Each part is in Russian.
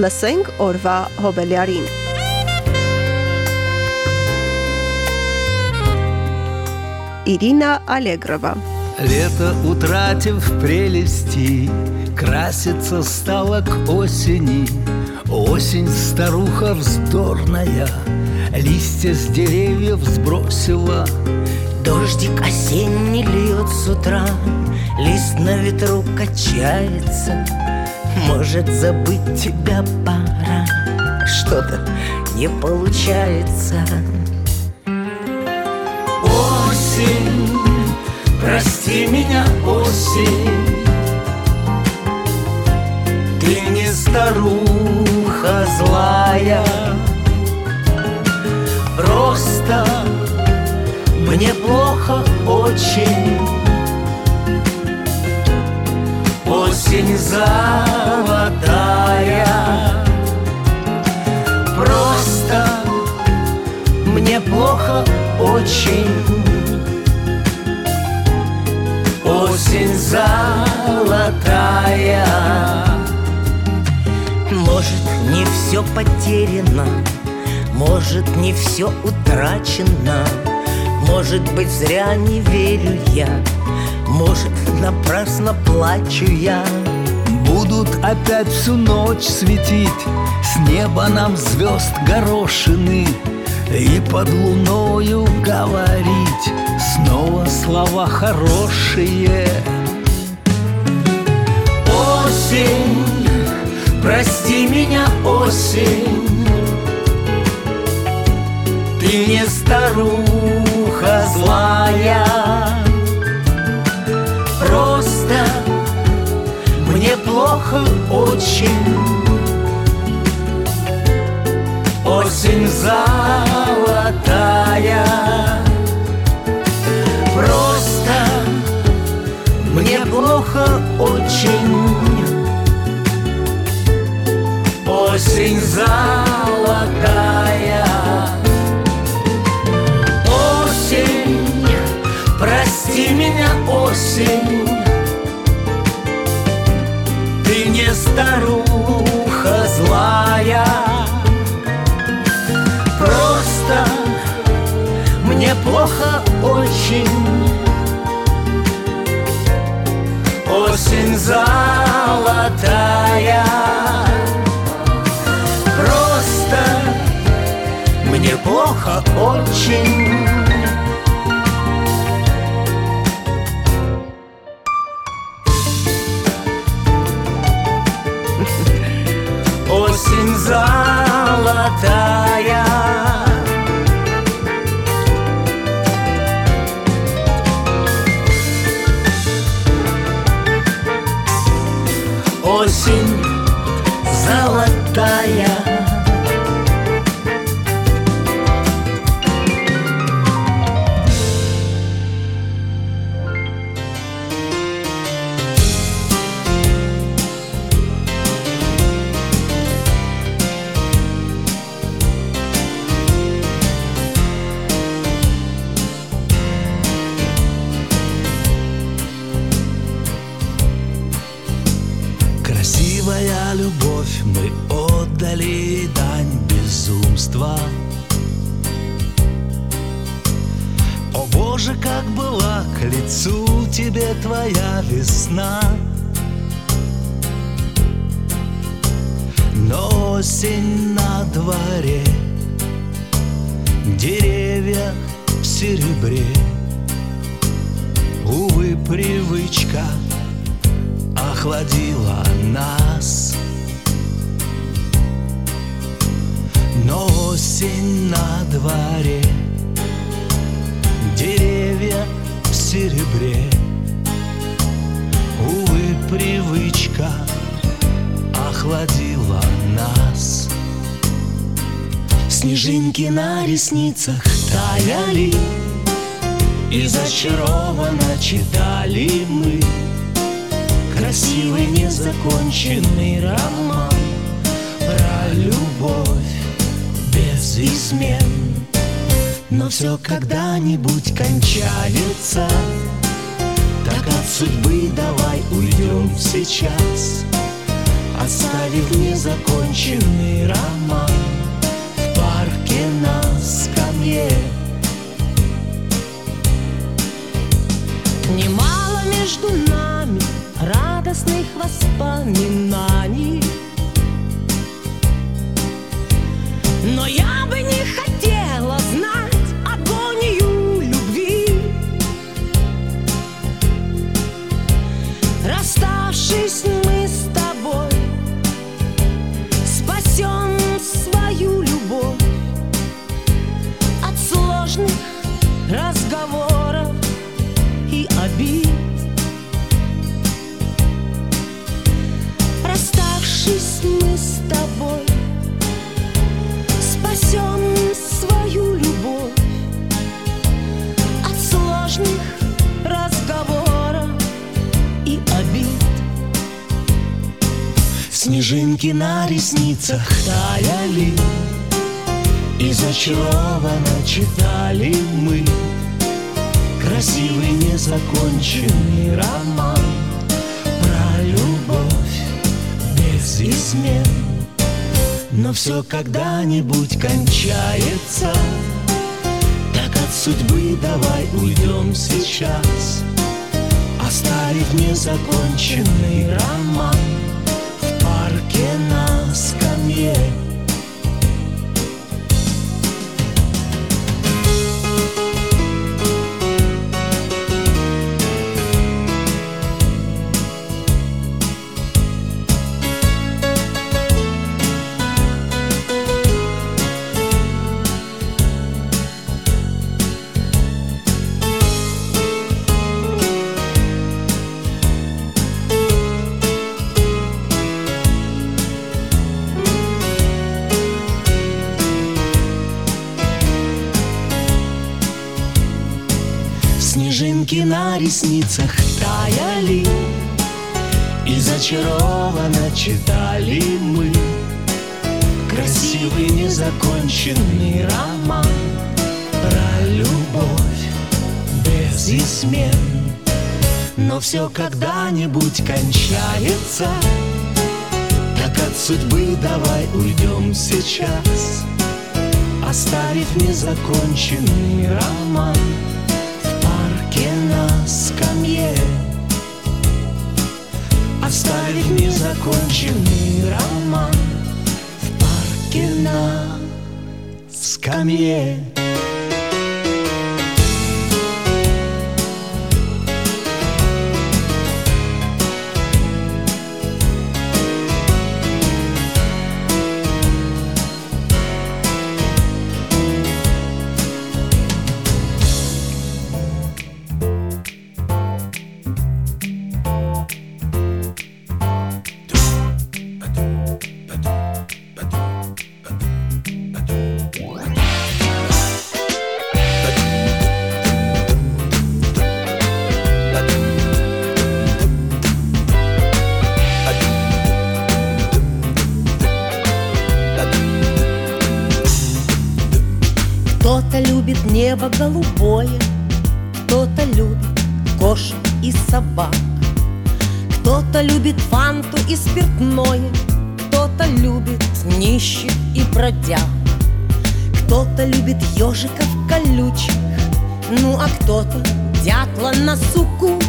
Լսենք օրվա հոբելյարին։ Ирина Аллегрова Лето, утратив прелести, Краситься стало к осени. Осень, старуха вздорная, Листья с деревьев сбросила. Дождик осенний льет с утра, Лист на ветру качается. Может, забыть тебя пора, Что-то не получается. Осень, прости меня, осень, Ты не старуха злая, Просто мне плохо очень Осень золотая. Просто мне плохо очень. Осень золотая. Может, не все потеряно, может, не все утрачено, может быть, зря не верю я, может, напрасно плачу я. Будут опять всю ночь светить. С неба нам звезд горошины. И под луною говорить. Снова слова хорошие. Осень, прости меня, осень. Ты не старуха злая плохо очень. Осень золотая. Просто мне плохо очень. Осень золотая. Осень, прости меня, осень старуха злая. Просто мне плохо очень. Осень золотая. Просто мне плохо очень золотая отдали дань безумства. О Боже, как была к лицу тебе твоя весна. Но осень на дворе, деревья в серебре. Увы, привычка охладила нас Но осень на дворе Деревья в серебре. Увы, привычка охладила нас. Снежинки на ресницах таяли И зачарованно читали мы. Красивый незаконченный роман Про любовь без измен. Но все когда-нибудь кончается. Так от судьбы давай уйдем сейчас. Оставив незаконченный роман В парке на скамье. Немало между нами радостных воспоминаний. Но я Расставшись мы ресницах таяли И зачарованно читали мы Красивый незаконченный роман Про любовь без измен. Но все когда-нибудь кончается Так от судьбы давай уйдем сейчас. Оставив незаконченный роман скамье Снежинки на ресницах таяли И зачарованно читали мы Красивый незаконченный роман Про любовь без измен. Но все когда-нибудь кончается Так от судьбы давай уйдем сейчас Оставив незаконченный роман Оставив незаконченный роман В парке на скамье кто-то любит кошек и собак, кто-то любит фанту и спиртное, кто-то любит нищих и бродяг, кто-то любит ежиков колючих, ну а кто-то дятла на суку.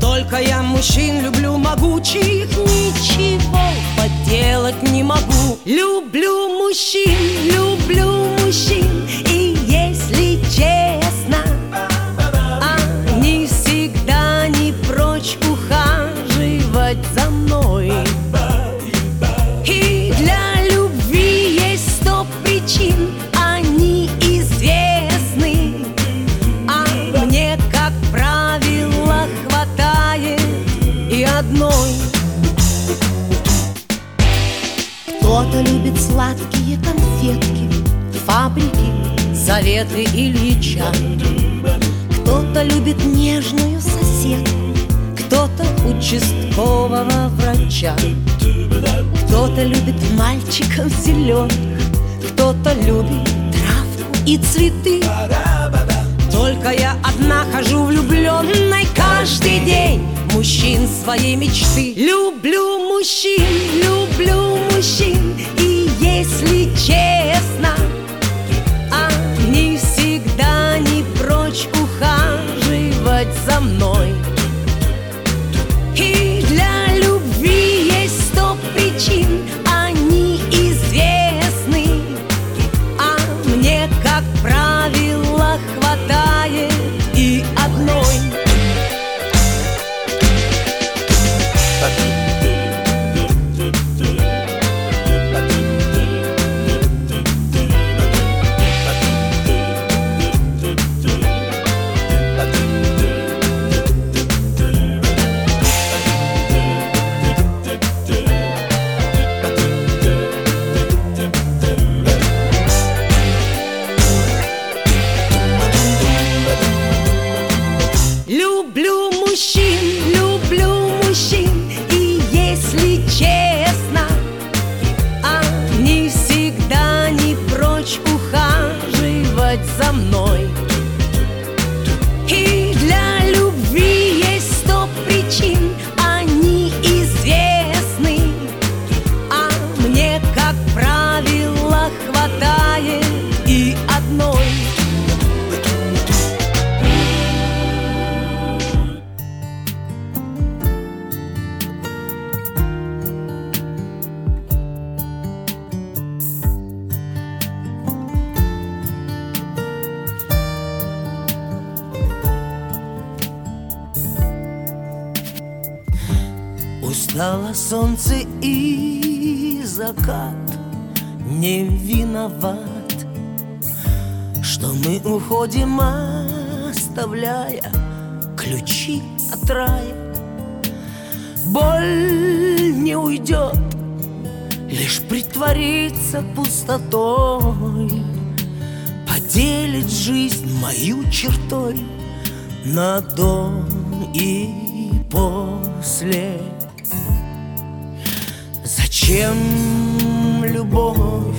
Только я мужчин люблю могучих, ничего поделать не могу. Люблю мужчин, люблю мужчин, любит сладкие конфетки, фабрики, заветы Ильича. Кто-то любит нежную соседку, кто-то участкового врача. Кто-то любит мальчиков зеленых, кто-то любит травку и цветы. Только я одна хожу влюбленной каждый день мужчин своей мечты Люблю мужчин, люблю мужчин И если честно Они всегда не прочь ухаживать за мной оставляя Ключи от рая. Боль не уйдет Лишь притворится пустотой Поделит жизнь мою чертой На до и после. Зачем любовь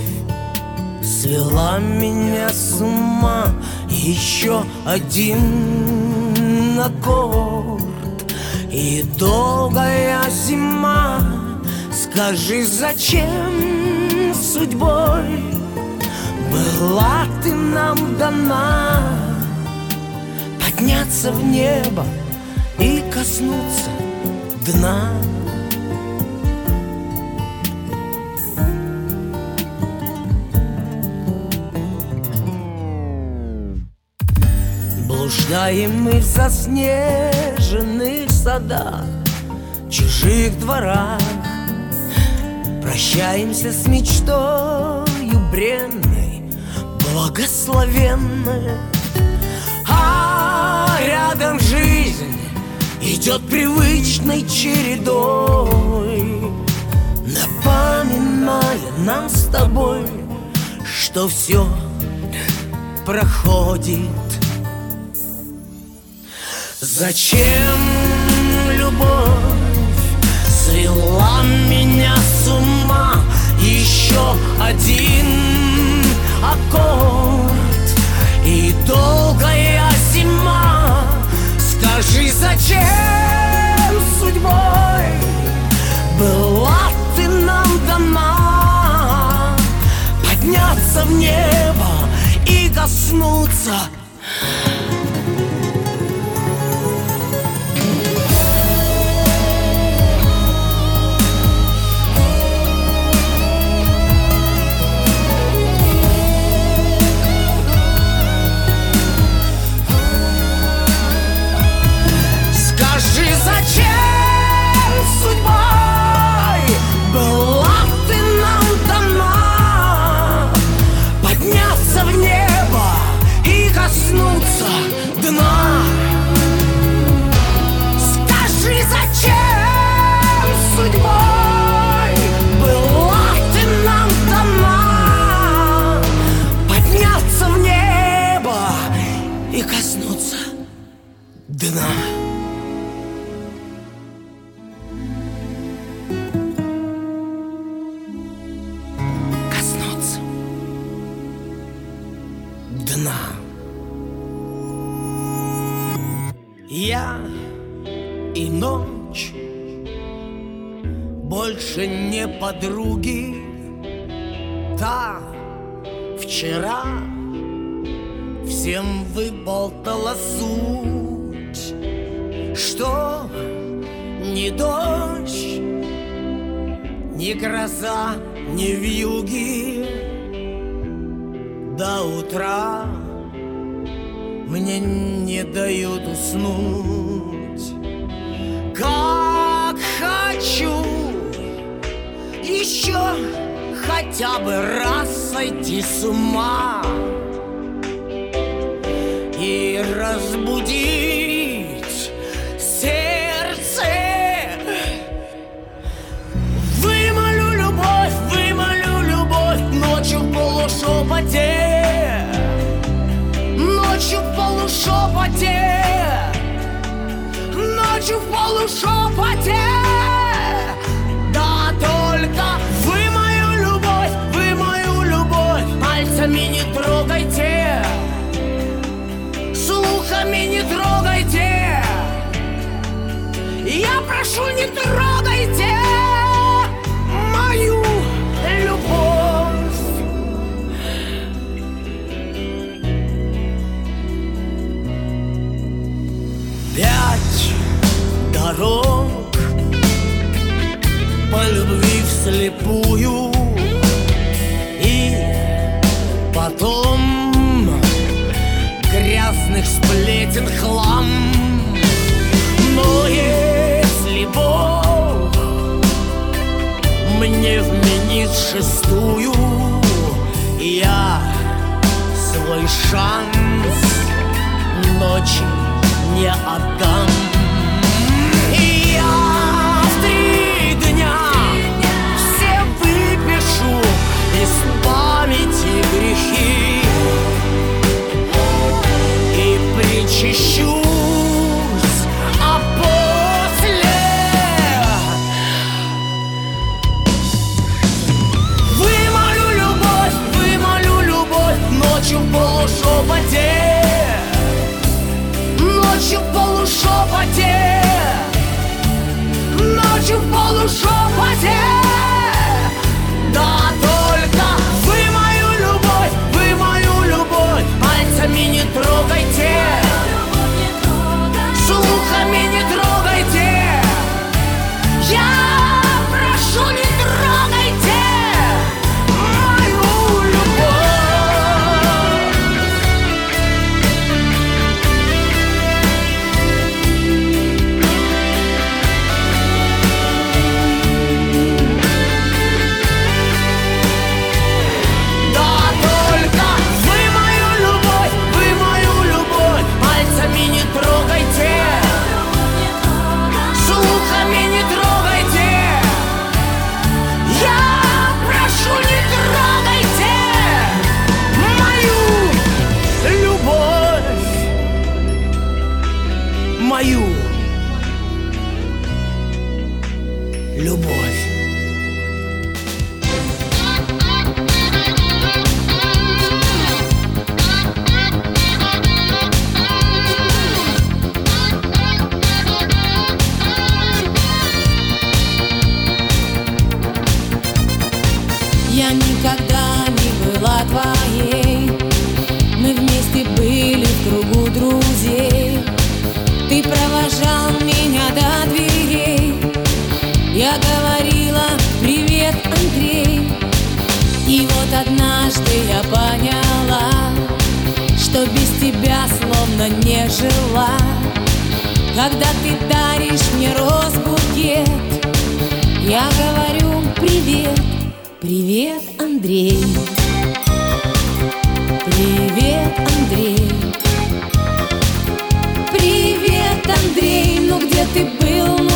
свела меня с ума Еще один аккорд. И долгая зима. Скажи, зачем судьбой Была ты нам дана? Подняться в небо и коснуться дна Блуждаем мы в заснеженных садах Чужих дворах. Прощаемся с мечтою бренной Благословенной. А рядом жизнь идет привычной чередой. Напоминая нам с тобой Что все проходит Зачем любовь свела меня с ума? Еще один аккорд и долгая зима. Скажи, зачем судьбой была ты нам дана? Подняться в небо и коснуться дна коснуться дна. Я и ночь Больше не подруги. Та вчера Всем выболтала суть Что ни дождь Ни гроза, ни вьюги До утра мне не дают уснуть. Как хочу еще хотя бы раз сойти с ума и разбудить полушепоте ночью в полушепоте Ночью в полушепоте. Да только вы мою любовь, вы мою любовь Пальцами не трогайте Слухами не трогайте. Я прошу, не трогайте мне вменит шестую Я свой шанс ночи не отдам. Мою любовь Когда ты даришь мне роз-букет Я говорю «Привет, привет, Андрей» Привет, Андрей Привет, Андрей, ну где ты был?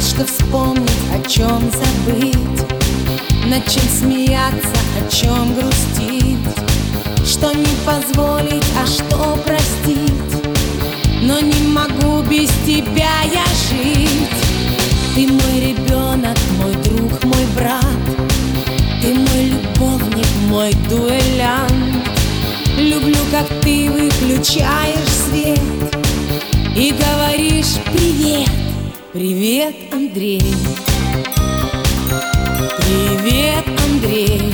Что вспомнить, о чем забыть. Над чем смеяться, о чем грустить. Что не позволить, а что простить. Но не могу без тебя я жить. Ты мой ребенок, мой друг, мой брат. Ты мой любовник, мой дуэлянт. Люблю, как ты выключаешь свет И говоришь привет, привет, Андрей. Привет, Андрей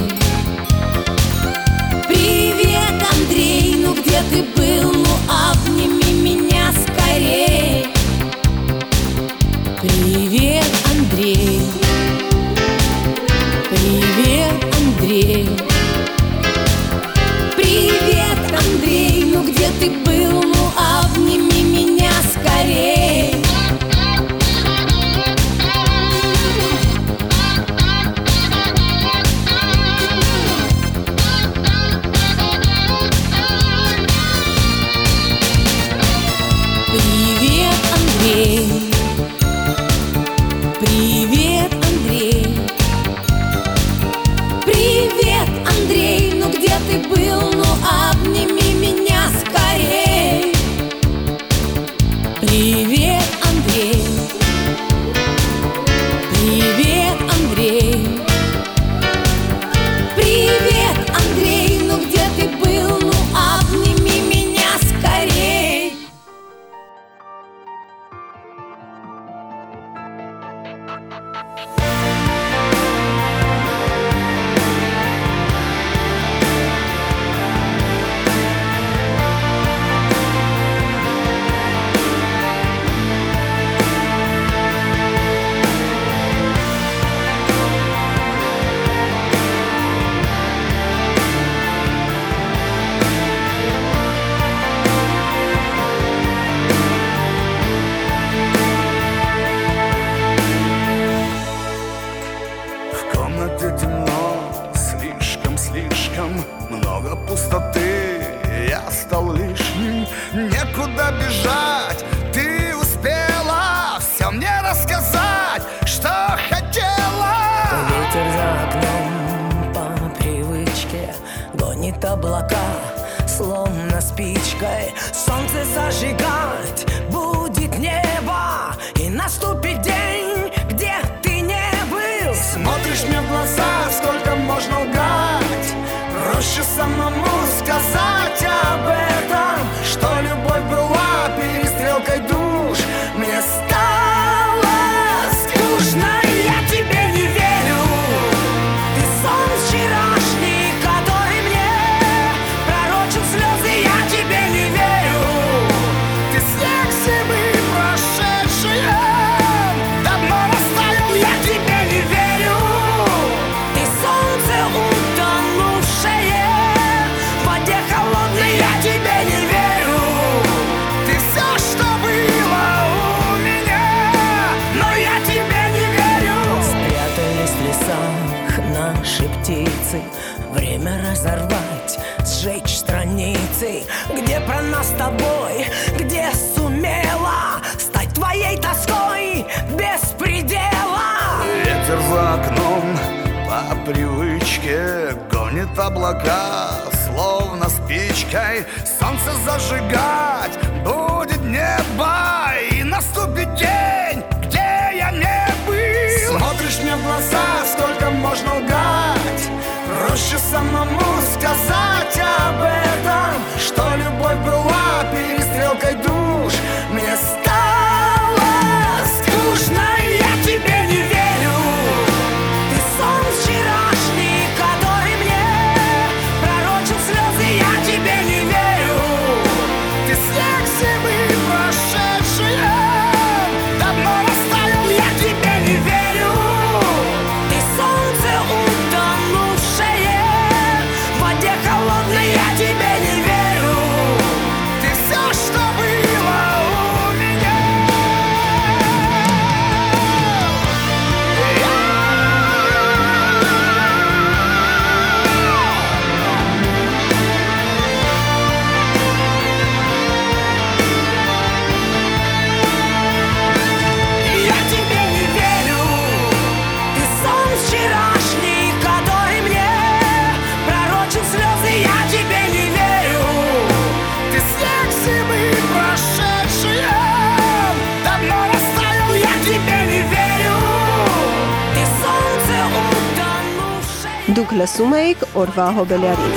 лишним, некуда бежать. Ты успела все мне рассказать, что хотела. Ветер за окном по привычке Гонит облака, словно спичкой. Солнце зажигать будет небо И наступит день, про нас с тобой, где сумела Стать твоей тоской без предела Ветер за окном по привычке Гонит облака, словно спичкой Солнце зажигать. Будет небо И наступит день, լսում էիք օրվա հոբելյարին։